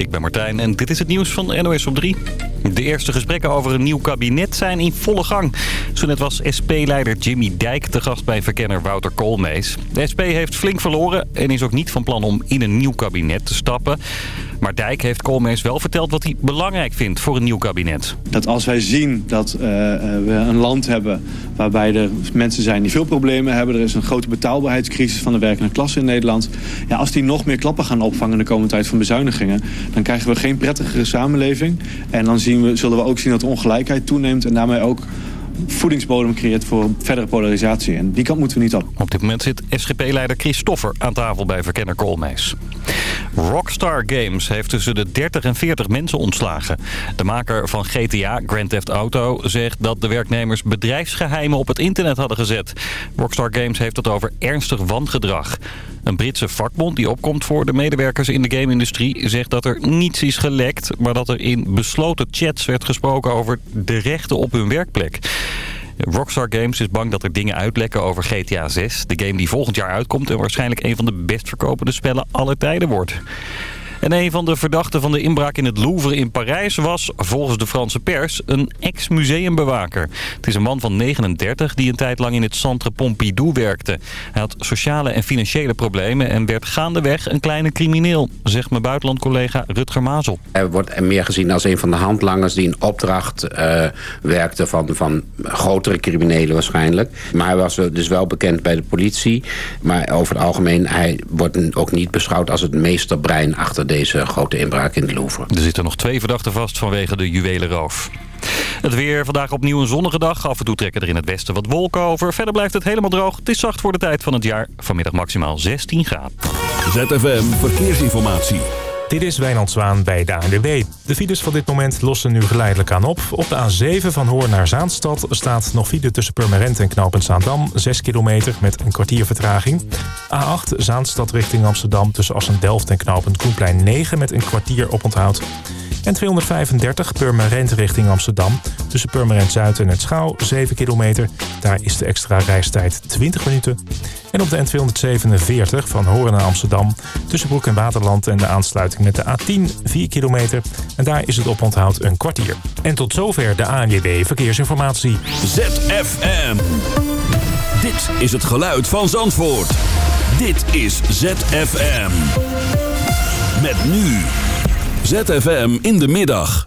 ik ben Martijn en dit is het nieuws van NOS op 3. De eerste gesprekken over een nieuw kabinet zijn in volle gang. Zo net was SP-leider Jimmy Dijk te gast bij verkenner Wouter Koolmees. De SP heeft flink verloren en is ook niet van plan om in een nieuw kabinet te stappen. Maar Dijk heeft Koolmees wel verteld wat hij belangrijk vindt voor een nieuw kabinet. Dat als wij zien dat eh, eh, we een land hebben waarbij er mensen zijn die veel problemen hebben. Er is een grote betaalbaarheidscrisis van de werkende klasse in Nederland. Ja, als die nog meer klappen gaan opvangen de komende tijd van bezuinigingen... dan krijgen we geen prettigere samenleving. En dan zien we, zullen we ook zien dat de ongelijkheid toeneemt en daarmee ook voedingsbodem creëert voor verdere polarisatie. En die kant moeten we niet op. Op dit moment zit SGP-leider Christoffer aan tafel bij Verkenner Koolmees. Rockstar Games heeft tussen de 30 en 40 mensen ontslagen. De maker van GTA, Grand Theft Auto, zegt dat de werknemers bedrijfsgeheimen op het internet hadden gezet. Rockstar Games heeft het over ernstig wangedrag. Een Britse vakbond die opkomt voor de medewerkers in de game zegt dat er niets is gelekt, maar dat er in besloten chats werd gesproken over de rechten op hun werkplek. Rockstar Games is bang dat er dingen uitlekken over GTA 6. De game die volgend jaar uitkomt en waarschijnlijk een van de best verkopende spellen aller tijden wordt. En een van de verdachten van de inbraak in het Louvre in Parijs was, volgens de Franse pers, een ex-museumbewaker. Het is een man van 39 die een tijd lang in het Centre Pompidou werkte. Hij had sociale en financiële problemen en werd gaandeweg een kleine crimineel, zegt mijn buitenlandcollega Rutger Mazel. Hij wordt meer gezien als een van de handlangers die in opdracht eh, werkte van, van grotere criminelen waarschijnlijk. Maar hij was dus wel bekend bij de politie. Maar over het algemeen, hij wordt ook niet beschouwd als het meesterbrein achter de deze grote inbraak in de Louvre. Er zitten nog twee verdachten vast vanwege de juwelenroof. Het weer vandaag opnieuw een zonnige dag. Af en toe trekken er in het westen wat wolken over. Verder blijft het helemaal droog. Het is zacht voor de tijd van het jaar. Vanmiddag maximaal 16 graden. ZFM Verkeersinformatie. Dit is Wijnand Zwaan bij de ANWB. De files van dit moment lossen nu geleidelijk aan op. Op de A7 van Hoorn naar Zaanstad staat nog file tussen Purmerend en Knopend Zaandam. 6 kilometer met een kwartier vertraging. A8 Zaanstad richting Amsterdam tussen Assen-Delft en Knopend Koenplein 9 met een kwartier oponthoud. En 235 Purmerend richting Amsterdam. Tussen Purmerend Zuid en het Schouw 7 kilometer. Daar is de extra reistijd 20 minuten. En op de N247 van Hoorn naar Amsterdam tussen Broek en Waterland en de aansluiting met de A10 4 kilometer. En daar is het op onthoud een kwartier. En tot zover de ANJB Verkeersinformatie. ZFM. Dit is het geluid van Zandvoort. Dit is ZFM. Met nu. ZFM in de middag.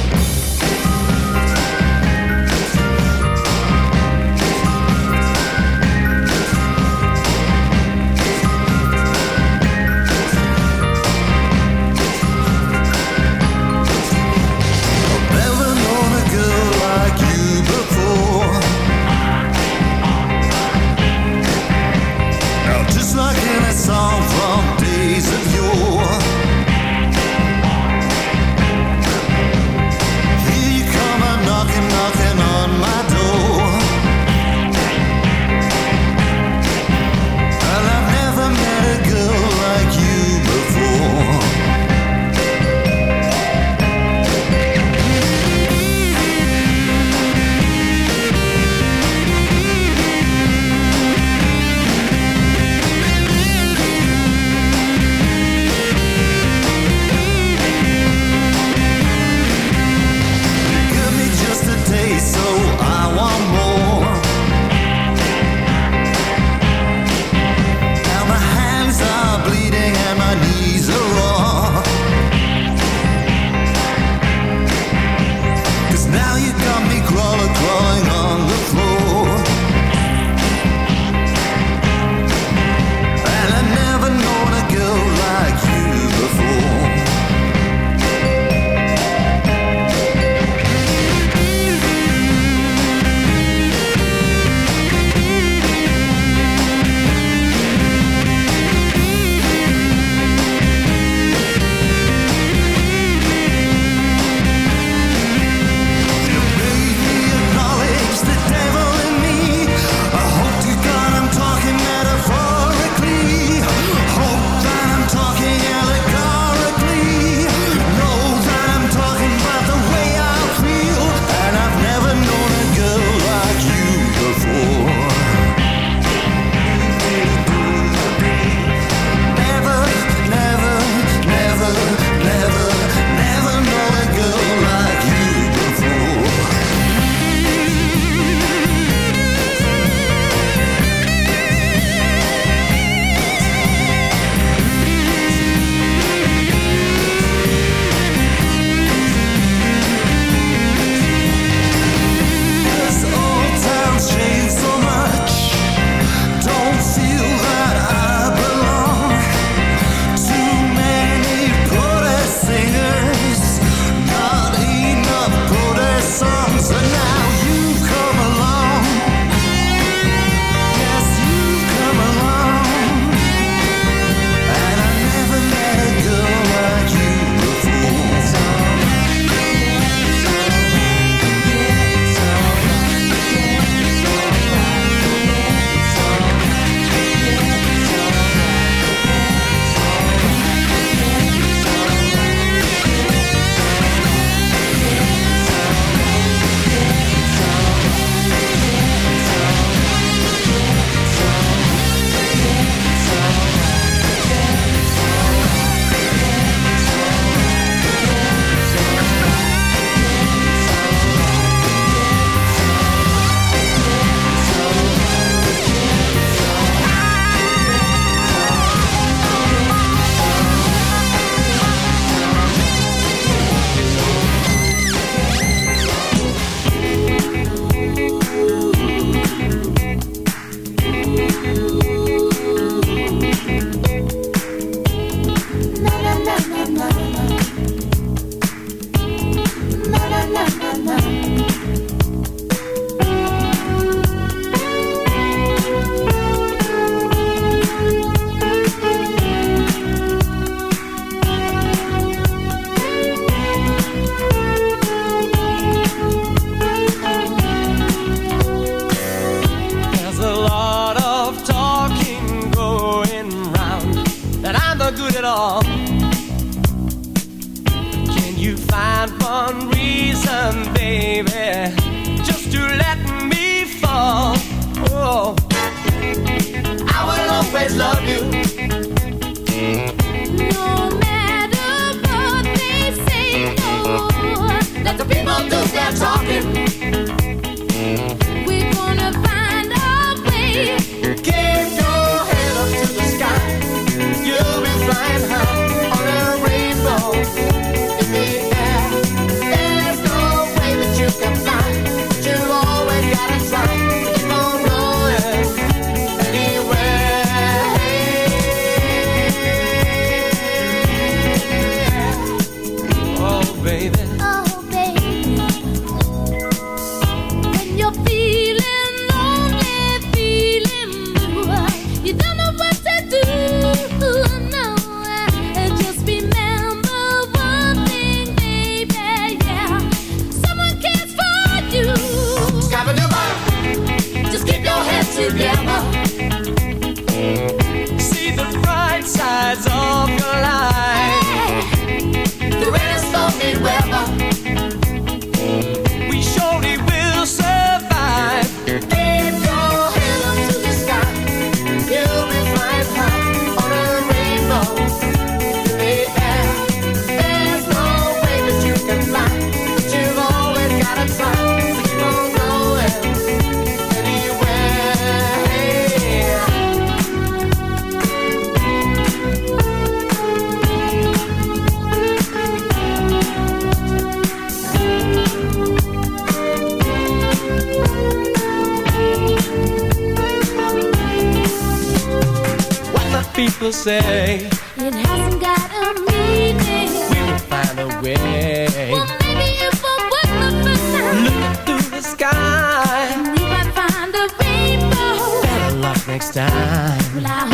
for say It hasn't got a meaning We will find a way Well, maybe if I was the first time Looking through the sky and We might find a rainbow Better luck next time well,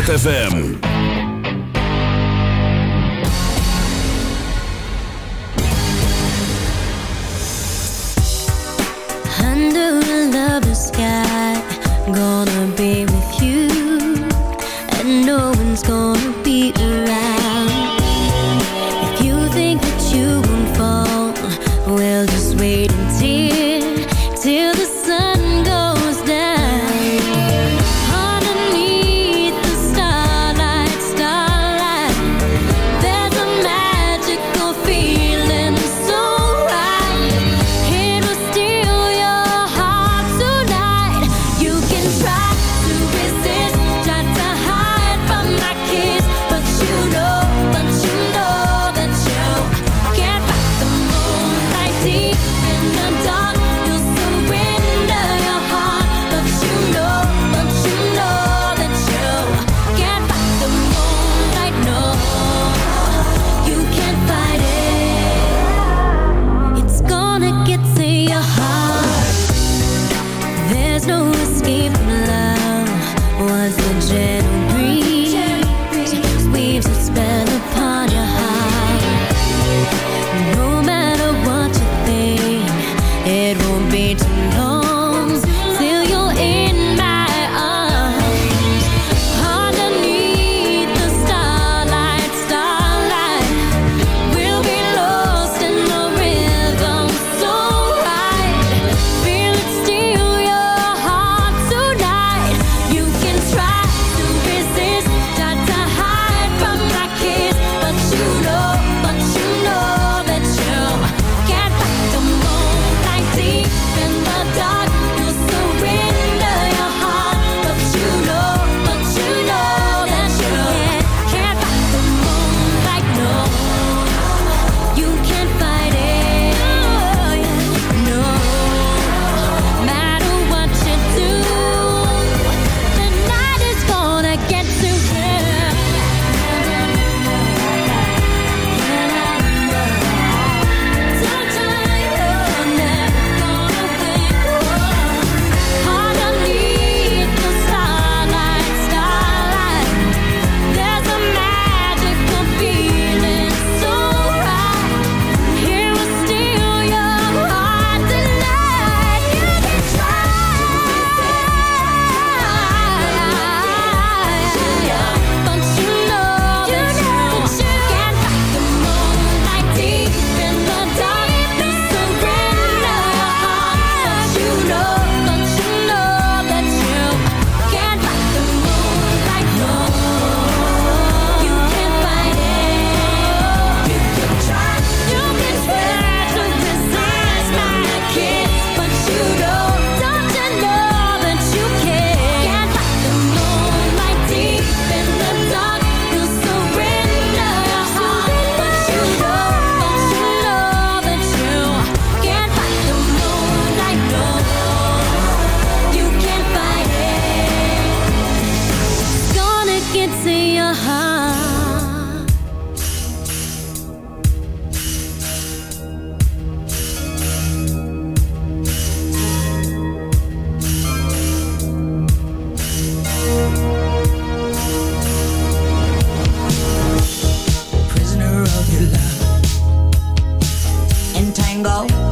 ZFM. go.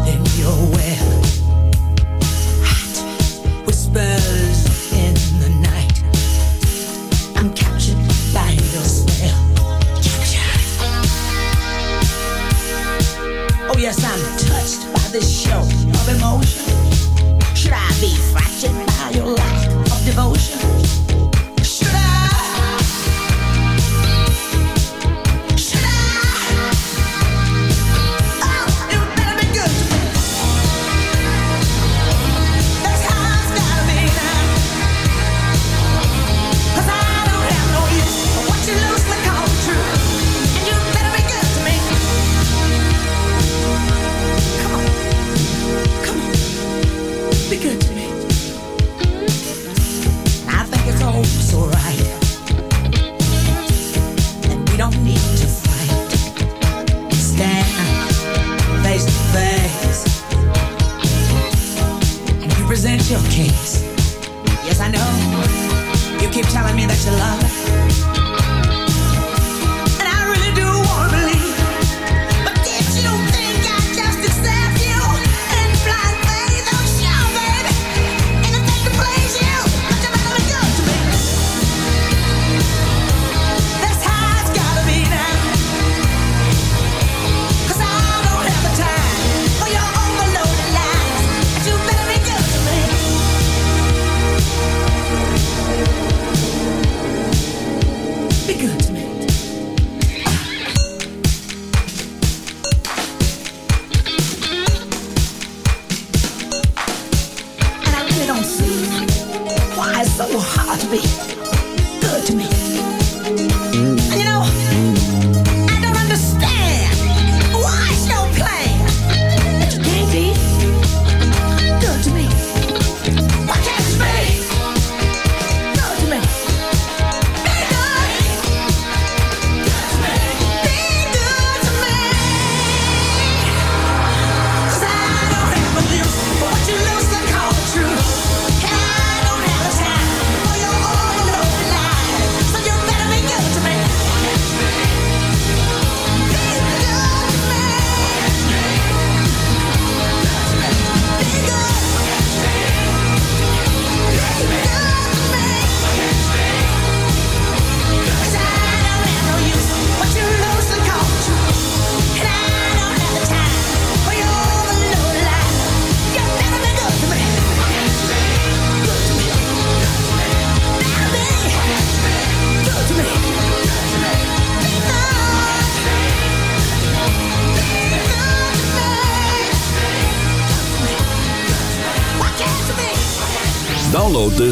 to be.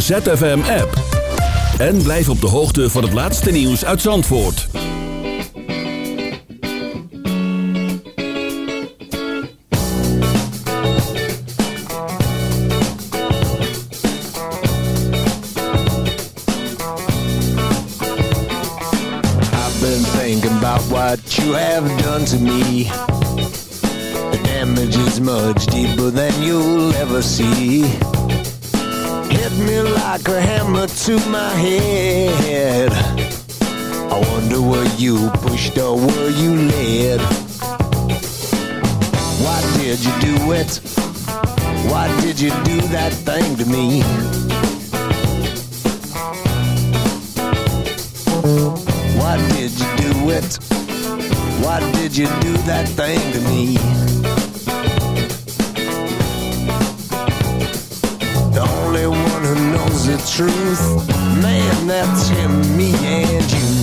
ZFM-app. En blijf op de hoogte van het laatste nieuws uit Zandvoort. I've been thinking about what you have done to me. The damage is much deeper than you'll ever see. into my head. I wonder were you pushed or were you led? Why did you do it? Why did you do that thing to me? Why did you do it? Why did you do that thing to me? The only one who knows the truth. Man, that's him, me and you.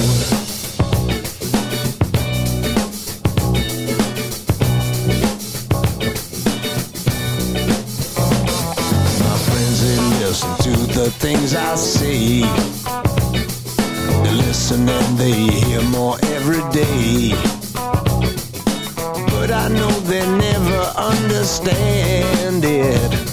listen to the things I say. They listen and they hear more every day. But I know they never understand it.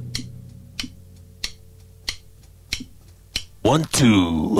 one, two.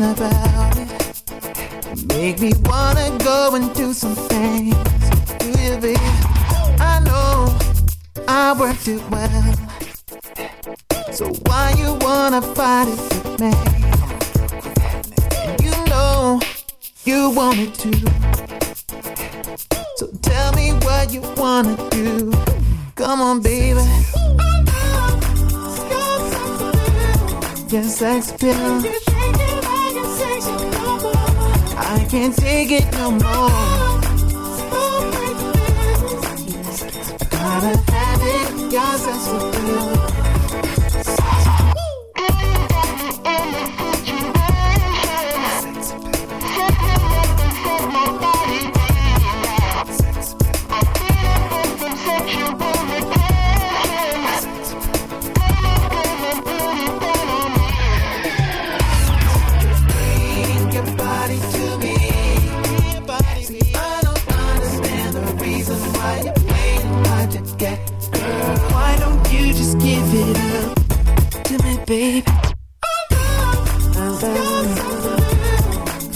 something about it. Make me wanna go and do some things. Do you, I know I worked it well. So why you wanna fight it with me? you know you want wanted to. So tell me what you wanna do. Come on, baby. Yes, I feel can't take it no more. I gotta have it, cause that's what